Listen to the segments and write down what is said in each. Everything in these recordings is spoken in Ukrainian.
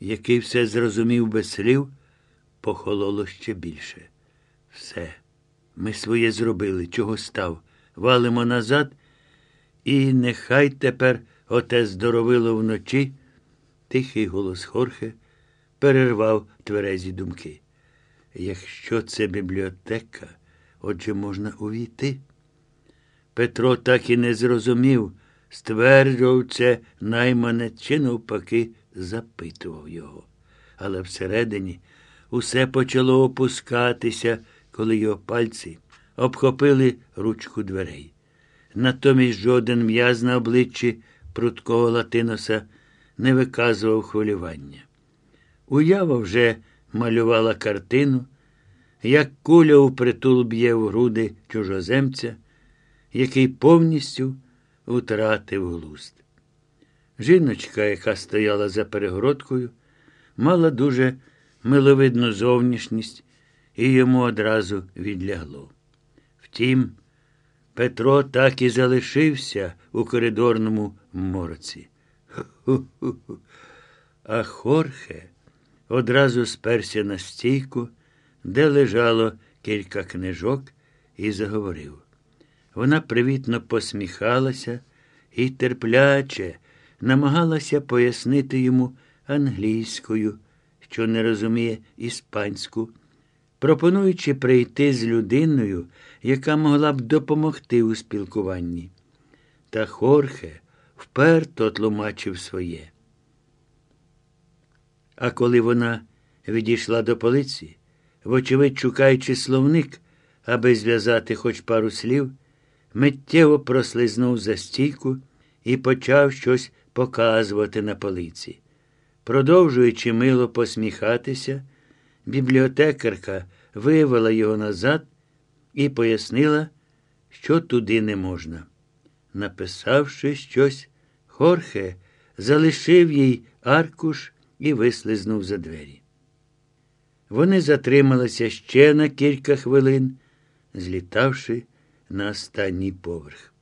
який все зрозумів без слів, похололо ще більше. Все, ми своє зробили, чого став. Валимо назад, і нехай тепер оте здоровило вночі. Тихий голос Хорхе перервав тверезі думки. Якщо це бібліотека, отже можна увійти. Петро так і не зрозумів, стверджував це найманець чи навпаки запитував його. Але всередині усе почало опускатися, коли його пальці обхопили ручку дверей. Натомість жоден м'яз на обличчі прудкого Латиноса не виказував хвилювання. Уява вже малювала картину, як куля у притул б'є в груди чужоземця, який повністю втратив глузд. Жіночка, яка стояла за перегородкою, мала дуже миловидну зовнішність, і йому одразу відлягло. Втім, Петро так і залишився у коридорному морці. Ху-ху-ху. А Хорхе одразу сперся на стійку, де лежало кілька книжок, і заговорив. Вона привітно посміхалася і терпляче намагалася пояснити йому англійською, що не розуміє іспанську, пропонуючи прийти з людиною, яка могла б допомогти у спілкуванні. Та Хорхе вперто тлумачив своє. А коли вона відійшла до полиці, вочевидь, шукаючи словник, аби зв'язати хоч пару слів, миттєво прослизнув за стійку і почав щось показувати на полиці. Продовжуючи мило посміхатися, бібліотекарка вивела його назад і пояснила, що туди не можна. Написавши щось, Хорхе залишив їй аркуш і вислизнув за двері. Вони затрималися ще на кілька хвилин, злітавши на останній поверх.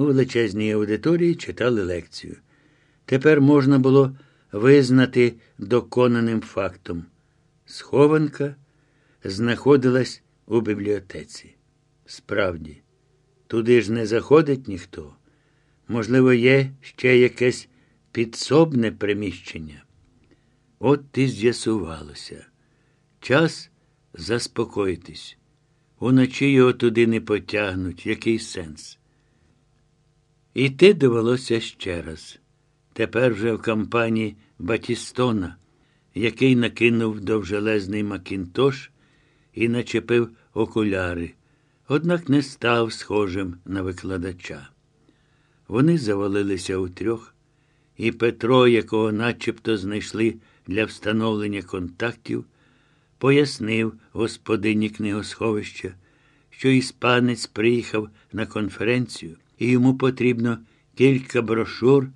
У величезній аудиторії читали лекцію. Тепер можна було визнати доконаним фактом. Схованка знаходилась у бібліотеці. Справді, туди ж не заходить ніхто. Можливо, є ще якесь підсобне приміщення. От і з'ясувалося. Час заспокоїтись. Уночі його туди не потягнуть, який сенс. Іти довелося ще раз. Тепер вже в кампанії Батістона, який накинув довжелезний макінтош і начепив окуляри, однак не став схожим на викладача. Вони завалилися у трьох, і Петро, якого начебто знайшли для встановлення контактів, пояснив господині книгосховища, що іспанець приїхав на конференцію, і йому потрібно кілька брошур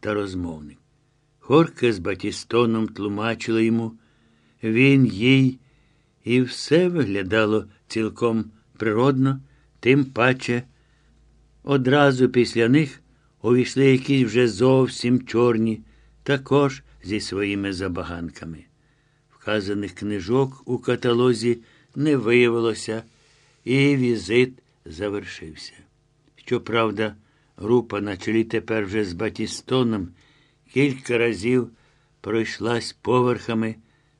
та розмовник. Хорке з Батістоном тлумачили йому, він їй, і все виглядало цілком природно, тим паче. Одразу після них увійшли якісь вже зовсім чорні, також зі своїми забаганками. Вказаних книжок у каталозі не виявилося, і візит завершився. Щоправда, група на чолі тепер вже з Батістоном кілька разів пройшлась поверхами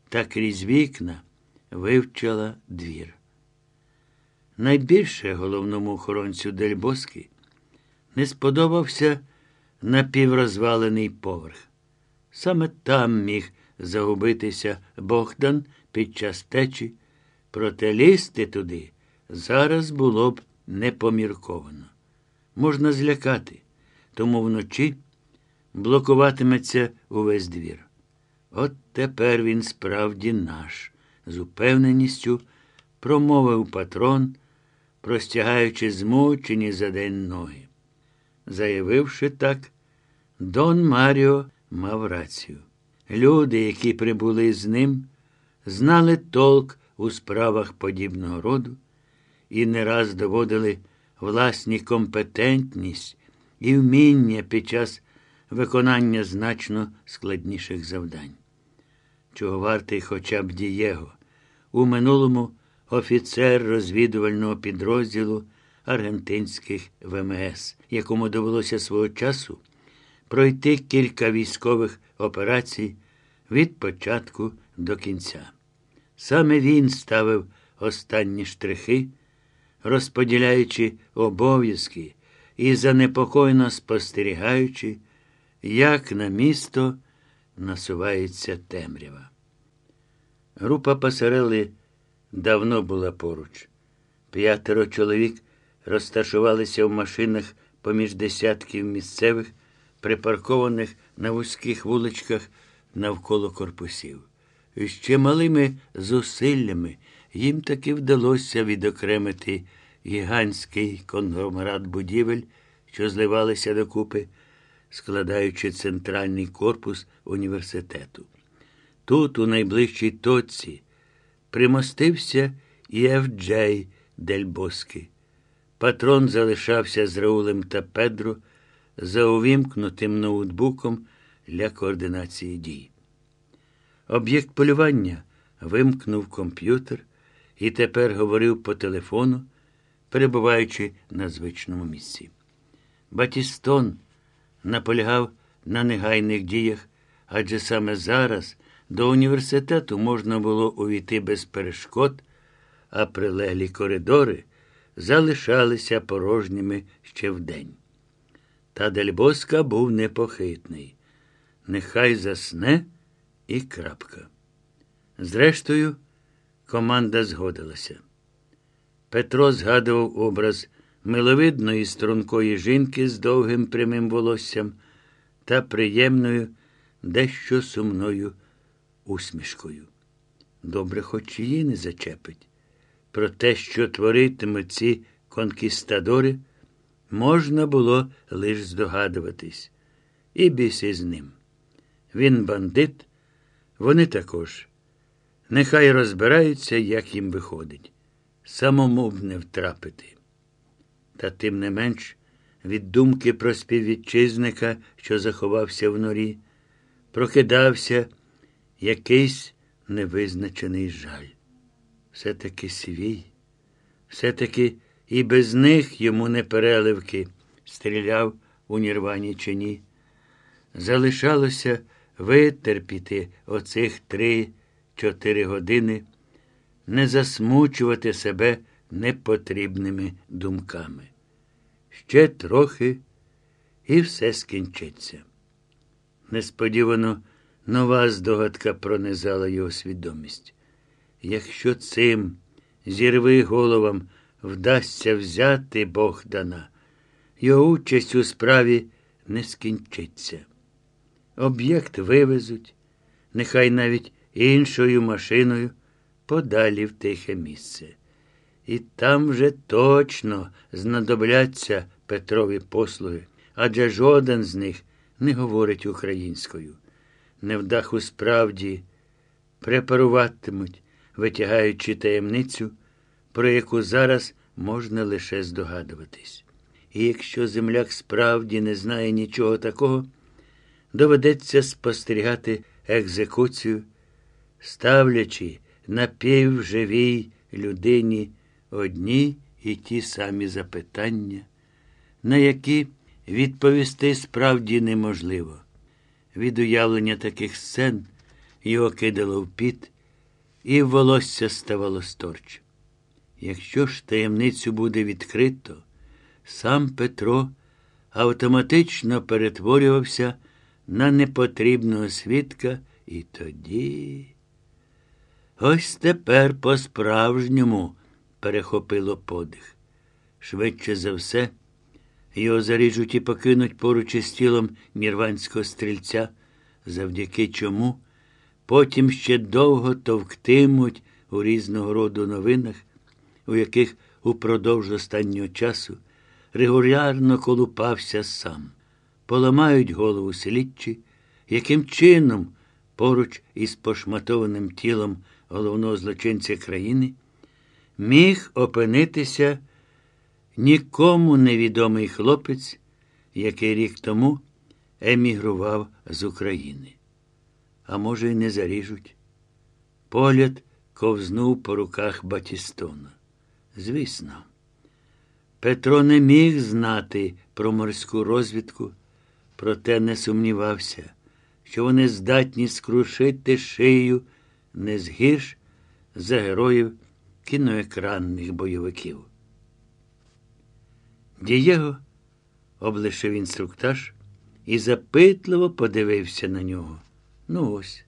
та крізь вікна вивчала двір. Найбільше головному охоронцю Дельбоски не сподобався напіврозвалений поверх. Саме там міг загубитися Богдан під час течі, проте лізти туди зараз було б непомірковано. Можна злякати, тому вночі блокуватиметься увесь двір. От тепер він справді наш, з упевненістю промовив патрон, простягаючи змучені за день ноги. Заявивши так, Дон Маріо мав рацію. Люди, які прибули з ним, знали толк у справах подібного роду і не раз доводили власні компетентність і вміння під час виконання значно складніших завдань. Чого вартий хоча б Дієго, у минулому офіцер розвідувального підрозділу аргентинських ВМС, якому довелося свого часу пройти кілька військових операцій від початку до кінця. Саме він ставив останні штрихи, розподіляючи обов'язки і занепокоєно спостерігаючи, як на місто насувається темрява. Група пасарели давно була поруч. П'ятеро чоловік розташувалися в машинах поміж десятків місцевих, припаркованих на вузьких вуличках навколо корпусів. І ще малими зусиллями їм таки вдалося відокремити гігантський конгломерат будівель, що зливалися докупи, складаючи центральний корпус університету. Тут, у найближчій точці, примостився і Еф-Джей Дель Боски. Патрон залишався з Раулем та Педро за увімкнутим ноутбуком для координації дій. Об'єкт полювання вимкнув комп'ютер і тепер говорив по телефону, перебуваючи на звичному місці. Батістон наполягав на негайних діях, адже саме зараз до університету можна було увійти без перешкод, а прилеглі коридори залишалися порожніми ще вдень. Та Дельбоска був непохитний. Нехай засне і крапка. Зрештою, команда згодилася. Петро згадував образ миловидної стрункої жінки з довгим прямим волоссям та приємною, дещо сумною усмішкою. Добре, хоч її не зачепить. Про те, що творитимуть ці конкістадори, можна було лише здогадуватись. І біси з ним. Він бандит, вони також. Нехай розбираються, як їм виходить. Самому б не втрапити. Та тим не менш, від думки про співвітчизника, що заховався в норі, прокидався якийсь невизначений жаль. Все-таки свій, все-таки і без них йому не переливки, стріляв у Нірвані чи ні. Залишалося витерпіти оцих три-чотири години, не засмучувати себе непотрібними думками. Ще трохи і все скінчиться. Несподівано нова здогадка пронизала його свідомість. Якщо цим зірви головам вдасться взяти Богдана, його участь у справі не скінчиться. Об'єкт вивезуть, нехай навіть іншою машиною подалі в тихе місце. І там вже точно знадобляться Петрові послуги, адже жоден з них не говорить українською. Невдаху справді препаруватимуть, витягаючи таємницю, про яку зараз можна лише здогадуватись. І якщо земляк справді не знає нічого такого, доведеться спостерігати екзекуцію, ставлячи напівживій людині одні і ті самі запитання, на які відповісти справді неможливо. Від уявлення таких сцен його кидало в піт, і волосся ставало сторч. Якщо ж таємницю буде відкрито, сам Петро автоматично перетворювався на непотрібного свідка, і тоді. Ось тепер по-справжньому перехопило подих. Швидше за все, його заріжуть і покинуть поруч із тілом нірванського стрільця, завдяки чому потім ще довго товктимуть у різного роду новинах, у яких упродовж останнього часу регулярно колупався сам. Поламають голову слідчі, яким чином поруч із пошматованим тілом головного злочинця країни міг опинитися нікому невідомий хлопець, який рік тому емігрував з України. А може, й не заріжуть. Погляд ковзнув по руках Батістона. Звісно, Петро не міг знати про морську розвідку, проте не сумнівався, що вони здатні скрушити шию не згірш за героїв кіноекранних бойовиків. Дієго облишив інструктаж і запитливо подивився на нього. Ну ось,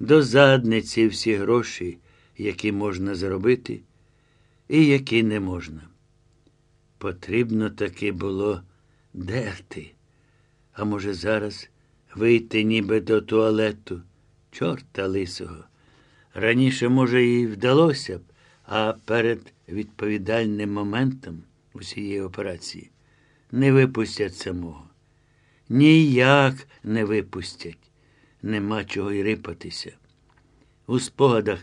до задниці всі гроші, які можна заробити, і які не можна. Потрібно таки було дерти, а може, зараз вийти ніби до туалету, чорта лисого. Раніше, може, і вдалося б, а перед відповідальним моментом усієї операції не випустять самого. Ніяк не випустять. Нема чого й рипатися. У спогадах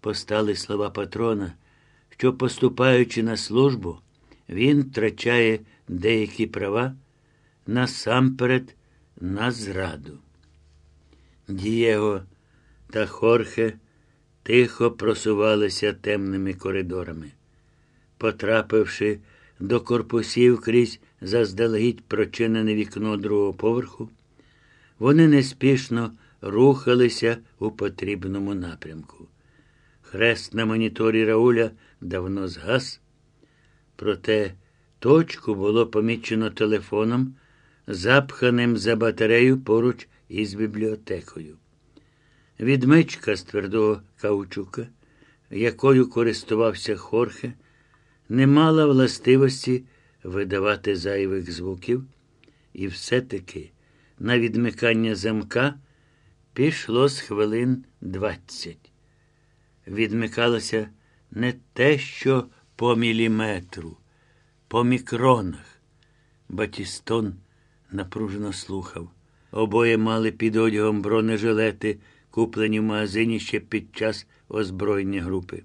постали слова патрона, що, поступаючи на службу, він втрачає деякі права насамперед на зраду. Дієго та Хорхе тихо просувалися темними коридорами. Потрапивши до корпусів крізь заздалегідь прочинене вікно другого поверху, вони неспішно рухалися у потрібному напрямку. Хрест на моніторі Рауля давно згас, проте точку було помічено телефоном, запханим за батарею поруч із бібліотекою. Відмичка з твердого каучука, якою користувався Хорхе, не мала властивості видавати зайвих звуків, і все-таки на відмикання замка пішло з хвилин двадцять. Відмикалося не те, що по міліметру, по мікронах. Батістон напружено слухав. Обоє мали під одягом бронежилети, куплені в магазині ще під час озброєння групи.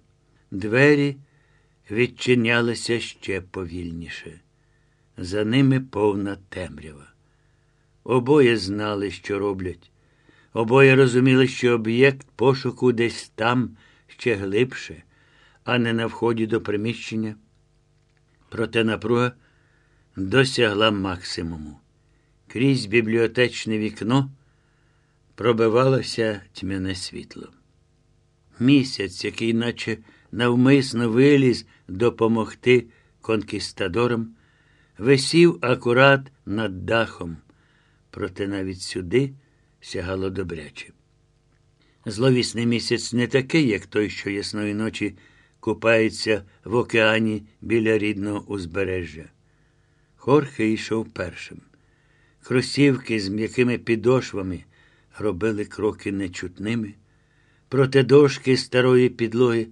Двері відчинялися ще повільніше. За ними повна темрява. Обоє знали, що роблять. Обоє розуміли, що об'єкт пошуку десь там ще глибше, а не на вході до приміщення. Проте напруга досягла максимуму. Крізь бібліотечне вікно пробивалося тьмяне світло. Місяць, який наче навмисно виліз допомогти конкістадорам, висів акурат над дахом, проте навіть сюди сягало добряче. Зловісний місяць не такий, як той, що ясної ночі купається в океані біля рідного узбережжя. Хорхе йшов першим. Кросівки з м'якими підошвами робили кроки нечутними, проте дошки старої підлоги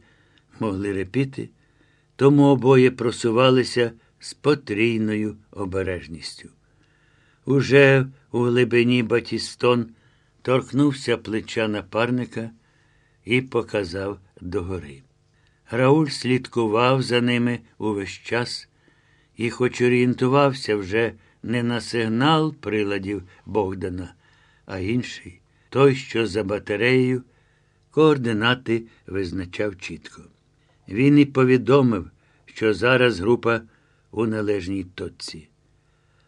могли репіти, тому обоє просувалися з потрійною обережністю. Уже у глибині Батістон торкнувся плеча напарника і показав догори. Рауль слідкував за ними увесь час і, хоч орієнтувався вже не на сигнал приладів Богдана, а інший, той, що за батареєю, координати визначав чітко. Він і повідомив, що зараз група у належній точці.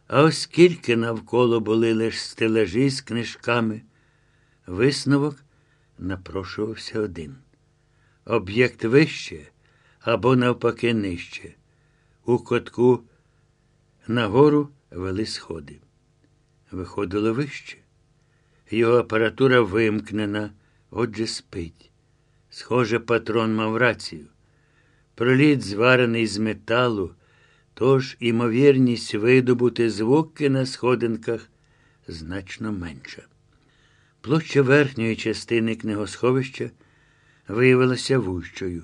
А оскільки навколо були лише стележі з книжками, висновок напрошувався один. Об'єкт вище або навпаки нижче. У котку нагору вели сходи. Виходило вище. Його апаратура вимкнена, отже спить. Схоже, патрон мав рацію. Проліт зварений з металу, тож імовірність видобути звуки на сходинках значно менша. Площа верхньої частини книгосховища виявилася вущою.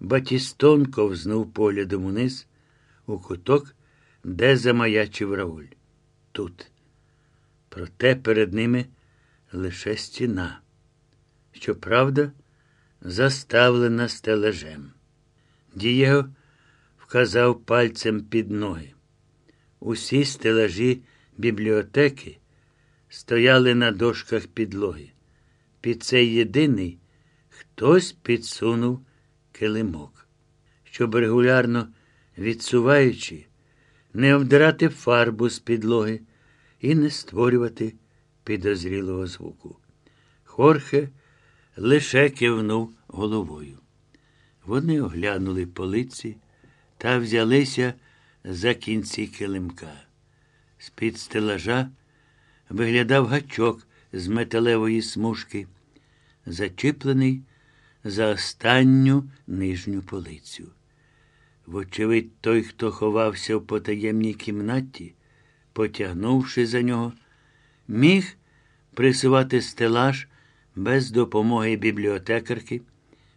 Батістон ковзнув поглядом униз, у куток, де замаячив Рауль. Тут. Проте перед ними лише стіна. Щоправда, заставлена стележем. Дієго вказав пальцем під ноги. Усі стелажі бібліотеки стояли на дошках підлоги. Під цей єдиний хтось підсунув килимок, щоб регулярно відсуваючи, не обдирати фарбу з підлоги і не створювати підозрілого звуку. Хорхе лише кивнув головою. Вони оглянули полиці та взялися за кінці килимка. З-під стелажа виглядав гачок з металевої смужки, зачіплений за останню нижню полицю. Вочевидь, той, хто ховався в потаємній кімнаті, потягнувши за нього, міг присувати стелаж без допомоги бібліотекарки,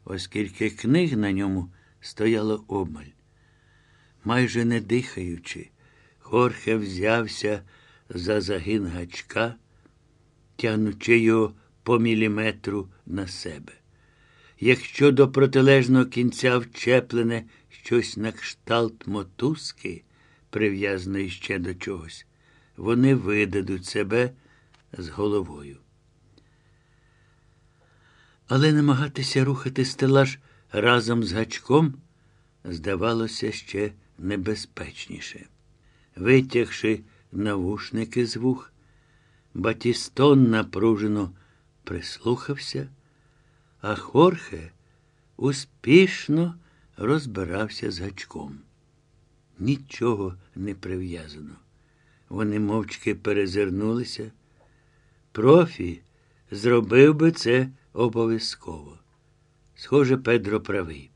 оскільки книг на ньому стояло обмаль. Майже не дихаючи, Хорхе взявся за загин гачка, тягнучи його по міліметру на себе. Якщо до протилежного кінця вчеплене щось на кшталт мотузки, прив'язаної ще до чогось, вони видадуть себе з головою. Але намагатися рухати стелаж разом з гачком здавалося ще небезпечніше. Витягши навушники з вух, Батістон напружено прислухався, а Хорхе успішно розбирався з гачком. Нічого не прив'язано. Вони мовчки перезирнулися. Профі зробив би це обов'язково. Схоже, Педро правий.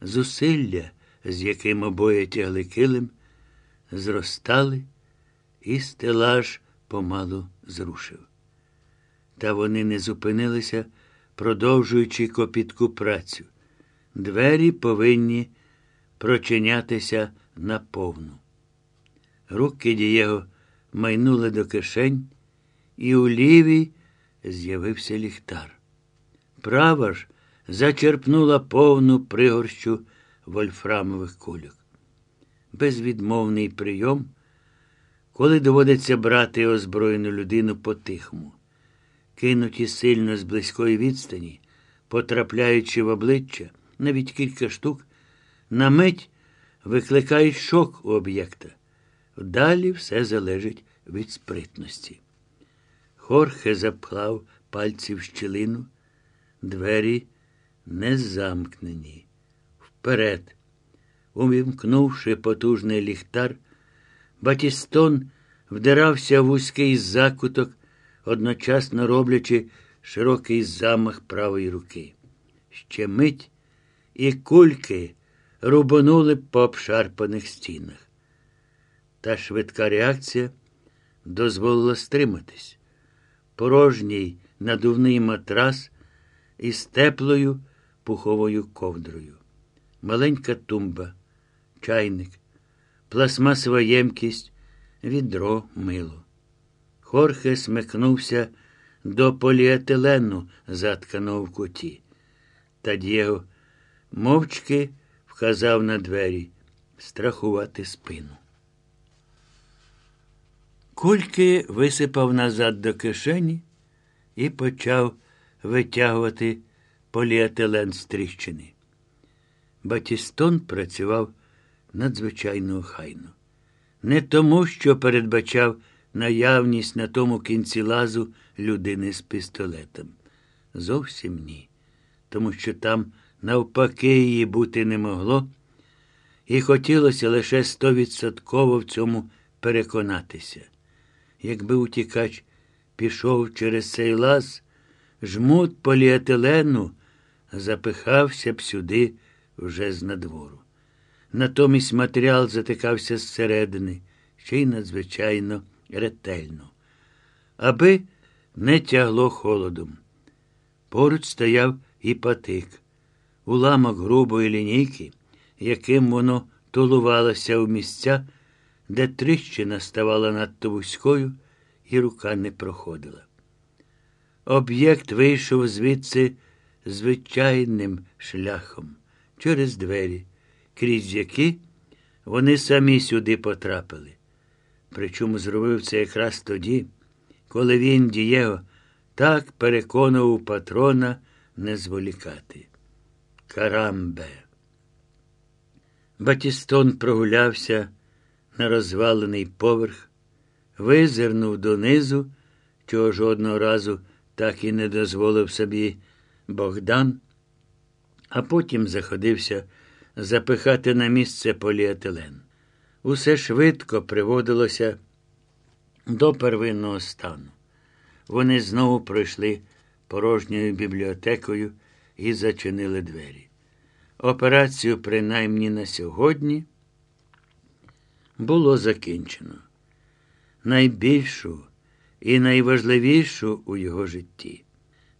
Зусилля, з яким обоє тягли килим, зростали, і стелаж помалу зрушив. Та вони не зупинилися, продовжуючи копітку працю. Двері повинні прочинятися наповну. Руки Дієго майнули до кишень, і у лівій з'явився ліхтар. Права ж зачерпнула повну пригорщу вольфрамових кульок. Безвідмовний прийом, коли доводиться брати озброєну людину по-тихому, кинуті сильно з близької відстані, потрапляючи в обличчя, навіть кілька штук, на мить викликають шок у об'єкта. Далі все залежить від спритності. Хорхе запхав пальці в щілину, двері не замкнені. Вперед. Увімкнувши потужний ліхтар, Батістон вдирався в вузький закуток, одночасно роблячи широкий замах правої руки. Ще мить і кульки рубанули по обшарпаних стінах. Та швидка реакція дозволила стриматись. Порожній надувний матрас із теплою пуховою ковдрою. Маленька тумба, чайник, пластмасова ємкість, відро мило. Хорхе смикнувся до поліетилену, затканого в куті. Та Дєго мовчки вказав на двері страхувати спину. Кульки висипав назад до кишені і почав витягувати поліетилен з тріщини. Батістон працював надзвичайно охайно. Не тому, що передбачав наявність на тому кінці лазу людини з пістолетом. Зовсім ні. Тому що там, навпаки, її бути не могло, і хотілося лише стовідсотково в цьому переконатися. Якби утікач пішов через цей лаз, жмут поліетилену запихався б сюди вже з надвору. Натомість матеріал затикався зсередини, ще й надзвичайно ретельно, аби не тягло холодом. Поруч стояв і патик, уламок грубої лінійки, яким воно тулувалося у місця, де тріщина ставала надто вузькою, і рука не проходила. Об'єкт вийшов звідси звичайним шляхом через двері, крізь які вони самі сюди потрапили. Причому зробив це якраз тоді, коли він, Дієго, так переконував патрона не зволікати. Карамбе. Батістон прогулявся на розвалений поверх, визирнув донизу, чого жодного разу так і не дозволив собі Богдан, а потім заходився запихати на місце поліетилен. Усе швидко приводилося до первинного стану. Вони знову пройшли порожньою бібліотекою і зачинили двері. Операцію, принаймні на сьогодні, було закінчено. Найбільшу і найважливішу у його житті,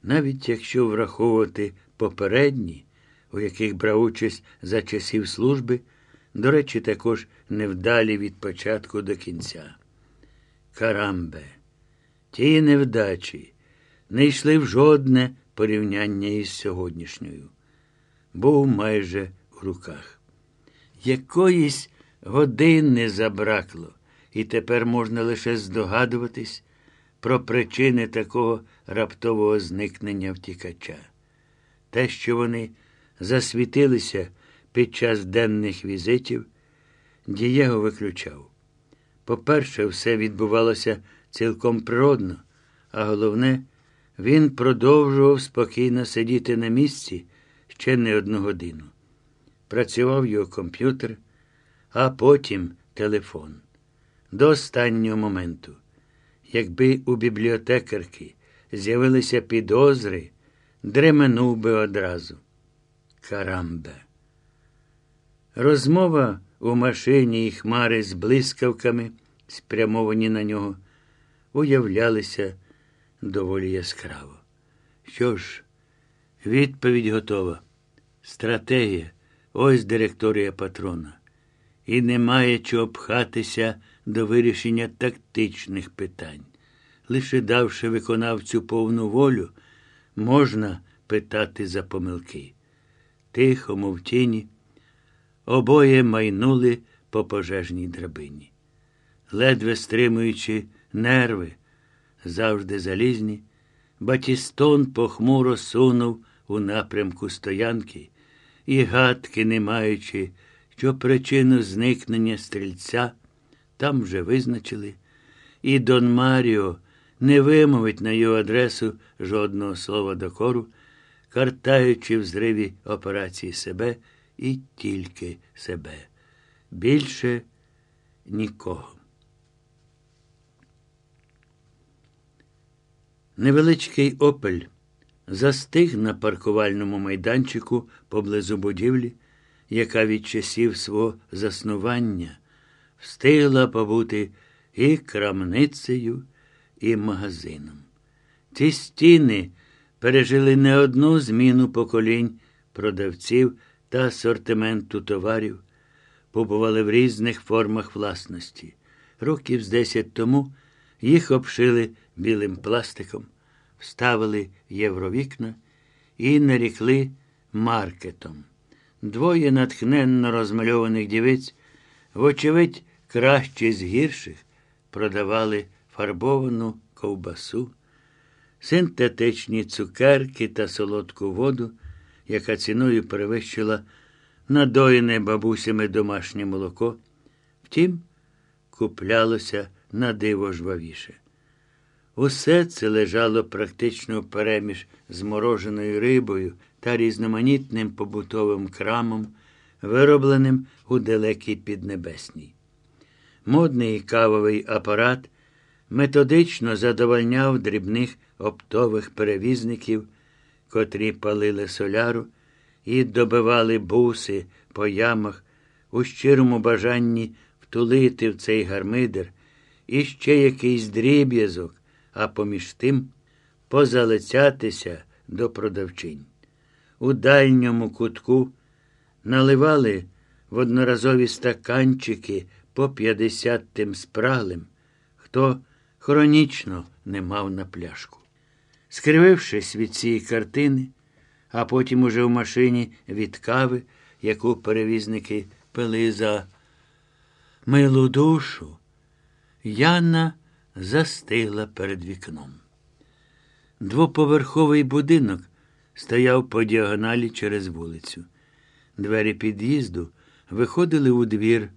навіть якщо враховувати попередні, у яких брав участь за часів служби, до речі, також невдалі від початку до кінця. Карамбе, ті невдачі не йшли в жодне порівняння із сьогоднішньою. Був майже в руках. Якоїсь години забракло, і тепер можна лише здогадуватись про причини такого раптового зникнення втікача. Те, що вони засвітилися під час денних візитів, Дієго виключав. По-перше, все відбувалося цілком природно, а головне, він продовжував спокійно сидіти на місці ще не одну годину. Працював його комп'ютер, а потім телефон. До останнього моменту. Якби у бібліотекарки з'явилися підозри, дременув би одразу. Карамбе. Розмова у машині і хмари з блискавками, спрямовані на нього, уявлялися доволі яскраво. Що ж, відповідь готова. Стратегія, ось директорія патрона. І немає чого пхатися до вирішення тактичних питань. Лише давши виконавцю повну волю, можна питати за помилки. Тихо, мов тіні, обоє майнули по пожежній драбині. Ледве стримуючи нерви, завжди залізні, Батістон похмуро сунув у напрямку стоянки і, гадки, не маючи, що причину зникнення стрільця там вже визначили, і Дон Маріо не вимовить на його адресу жодного слова докору, картаючи в зриві операції себе і тільки себе. Більше нікого. Невеличкий опель застиг на паркувальному майданчику поблизу будівлі, яка від часів свого заснування встигла побути і крамницею, і магазином. Ці стіни пережили не одну зміну поколінь продавців та асортименту товарів, побували в різних формах власності. Років з десять тому їх обшили білим пластиком, вставили євровікна і нарікли маркетом. Двоє натхненно розмальованих дівиць, вочевидь, краще з гірших, продавали фарбовану ковбасу, синтетичні цукерки та солодку воду, яка ціною перевищила надоїне бабусями домашнє молоко. Втім, куплялося на диво жвавіше. Усе це лежало практично переміж змороженою рибою та різноманітним побутовим крамом, виробленим у далекій Піднебесній. Модний кавовий апарат методично задовольняв дрібних оптових перевізників, котрі палили соляру і добивали буси по ямах у щирому бажанні втулити в цей гармидер і ще якийсь дріб'язок, а поміж тим позалицятися до продавчинь. У дальньому кутку наливали в одноразові стаканчики по п'ятдесятим спраглим, хто хронічно не мав на пляшку. Скривившись від цієї картини, а потім уже в машині від кави, яку перевізники пили за милу душу, Яна застигла перед вікном. Двоповерховий будинок стояв по діагоналі через вулицю. Двері під'їзду виходили у двір,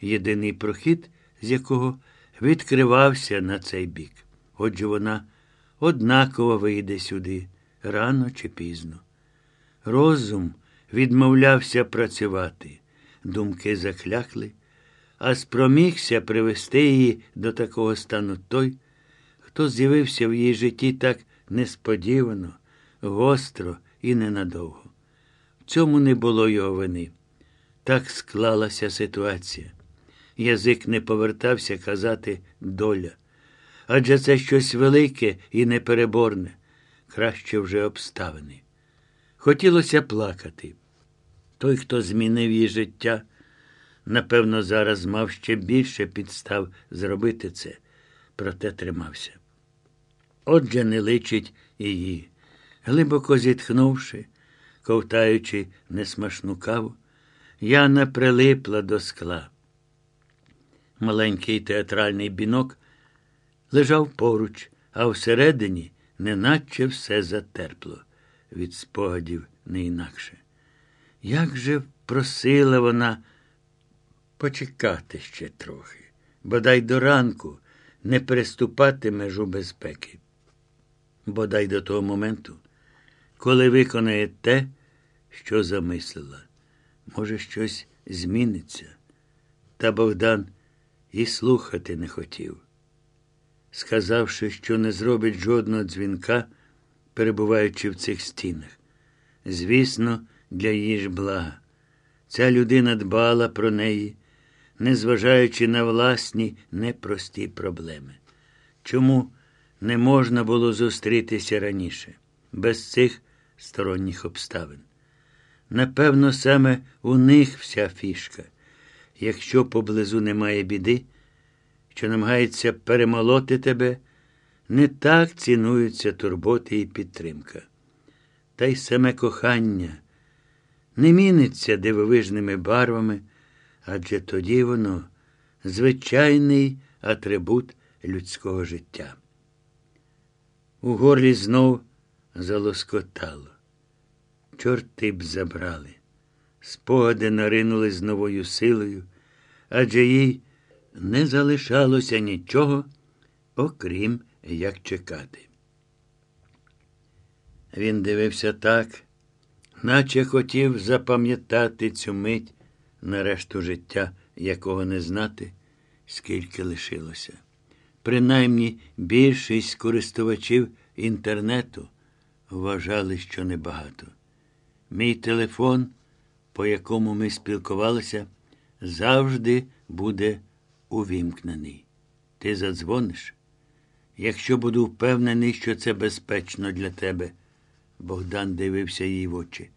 єдиний прохід, з якого відкривався на цей бік. Отже, вона однаково вийде сюди, рано чи пізно. Розум відмовлявся працювати, думки заклякли, а спромігся привести її до такого стану той, хто з'явився в її житті так несподівано, гостро і ненадовго. В цьому не було його вини. Так склалася ситуація. Язик не повертався казати доля. Адже це щось велике і непереборне, краще вже обставини. Хотілося плакати. Той, хто змінив її життя, напевно, зараз мав ще більше підстав зробити це, проте тримався. Отже, не личить її. Глибоко зітхнувши, ковтаючи несмашну каву, Яна прилипла до скла. Маленький театральний бінок лежав поруч, а всередині неначе все затерпло від спогадів не інакше. Як же просила вона почекати ще трохи, бодай до ранку не переступати межу безпеки. Бодай до того моменту, коли виконає те, що замислила. Може, щось зміниться. Та Богдан і слухати не хотів. Сказавши, що не зробить жодного дзвінка, перебуваючи в цих стінах. Звісно, для її ж блага. Ця людина дбала про неї, незважаючи на власні непрості проблеми. Чому не можна було зустрітися раніше, без цих сторонніх обставин? Напевно, саме у них вся фішка. Якщо поблизу немає біди, що намагається перемолоти тебе, не так цінуються турботи і підтримка. Та й саме кохання не міниться дивовижними барвами, адже тоді воно звичайний атрибут людського життя. У горлі знов залоскотало. Чорти б забрали. Спогади наринули з новою силою, адже їй не залишалося нічого, окрім як чекати. Він дивився так, наче хотів запам'ятати цю мить на решту життя, якого не знати, скільки лишилося. Принаймні більшість користувачів інтернету вважали, що небагато. Мій телефон, по якому ми спілкувалися, завжди буде увімкнений. Ти задзвониш? Якщо буду впевнений, що це безпечно для тебе, Богдан дивився їй в очі.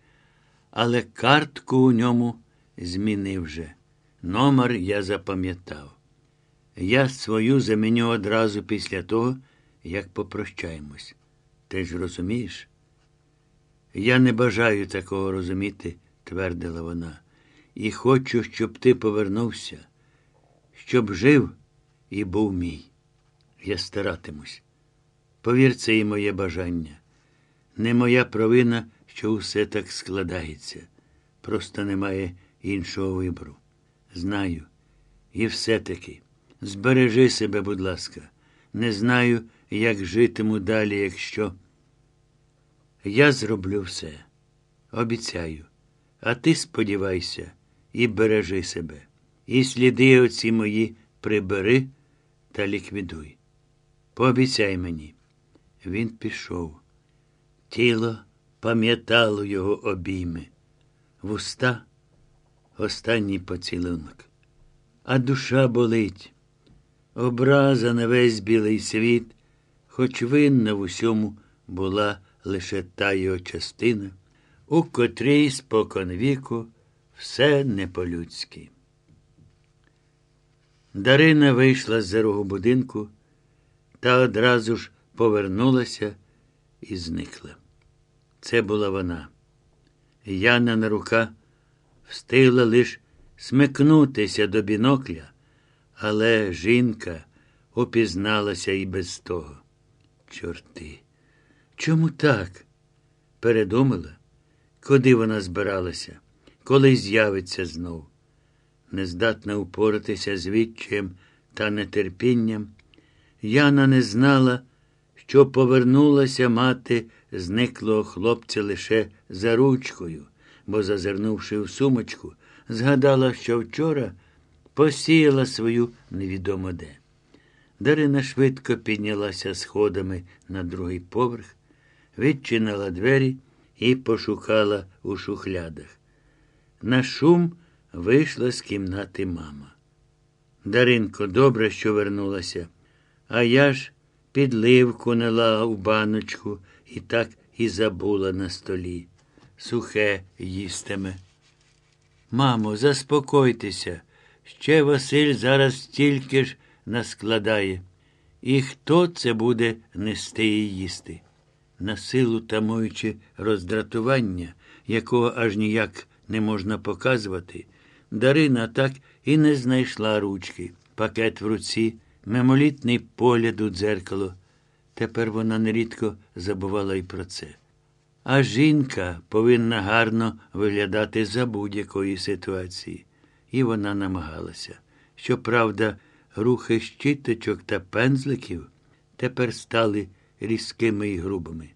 Але картку у ньому змінив вже. Номер я запам'ятав. Я свою заміню одразу після того, як попрощаємось. Ти ж розумієш? Я не бажаю такого розуміти, твердила вона, і хочу, щоб ти повернувся, щоб жив і був мій. Я старатимусь. Повір, це і моє бажання. Не моя провина, що усе так складається. Просто немає іншого вибору. Знаю. І все-таки збережи себе, будь ласка. Не знаю, як житиму далі, якщо. Я зроблю все. Обіцяю. А ти сподівайся і бережи себе. І сліди оці мої прибери та ліквідуй. Пообіцяй мені. Він пішов. Тіло пам'ятало його обійми, вуста останній поцілунок. А душа болить, образа на весь білий світ, хоч винна в усьому була лише та його частина, у котрій спокон віку все не по-людськи. Дарина вийшла з зерого будинку та одразу ж повернулася і зникла. Це була вона. Яна на рука встигла лиш смикнутися до бінокля, але жінка опізналася і без того. Чорти. Чому так? Передумала, куди вона збиралася, коли з'явиться знов. Нездатна упоратися з відчаєм та нетерпінням, Яна не знала, що повернулася мати зниклого хлопця лише за ручкою, бо, зазирнувши в сумочку, згадала, що вчора посіяла свою невідомо де. Дарина швидко піднялася сходами на другий поверх, відчинила двері і пошукала у шухлядах. На шум вийшла з кімнати мама. Даринко, добре, що вернулася, а я ж підливку нала у баночку і так і забула на столі. Сухе їстиме. Мамо, заспокойтеся. Ще Василь зараз стільки ж наскладає. І хто це буде нести і їсти? На силу тамуючи роздратування, якого аж ніяк не можна показувати, Дарина так і не знайшла ручки, пакет в руці, мимолітний погляд у дзеркало. Тепер вона нерідко забувала й про це. А жінка повинна гарно виглядати за будь-якої ситуації. І вона намагалася. Щоправда, рухи щіточок та пензликів тепер стали різкими і грубими.